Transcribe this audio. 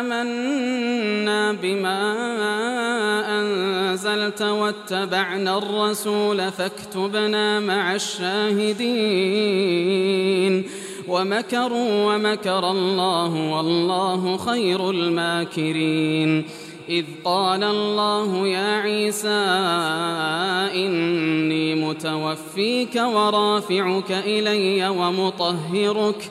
آمنا بما أنزلت واتبعنا الرسول فاكتبنا مع الشاهدين ومكروا ومكر الله والله خير الماكرين إذ قال الله يا عيسى إني متوفيك ورافعك إلي ومطهرك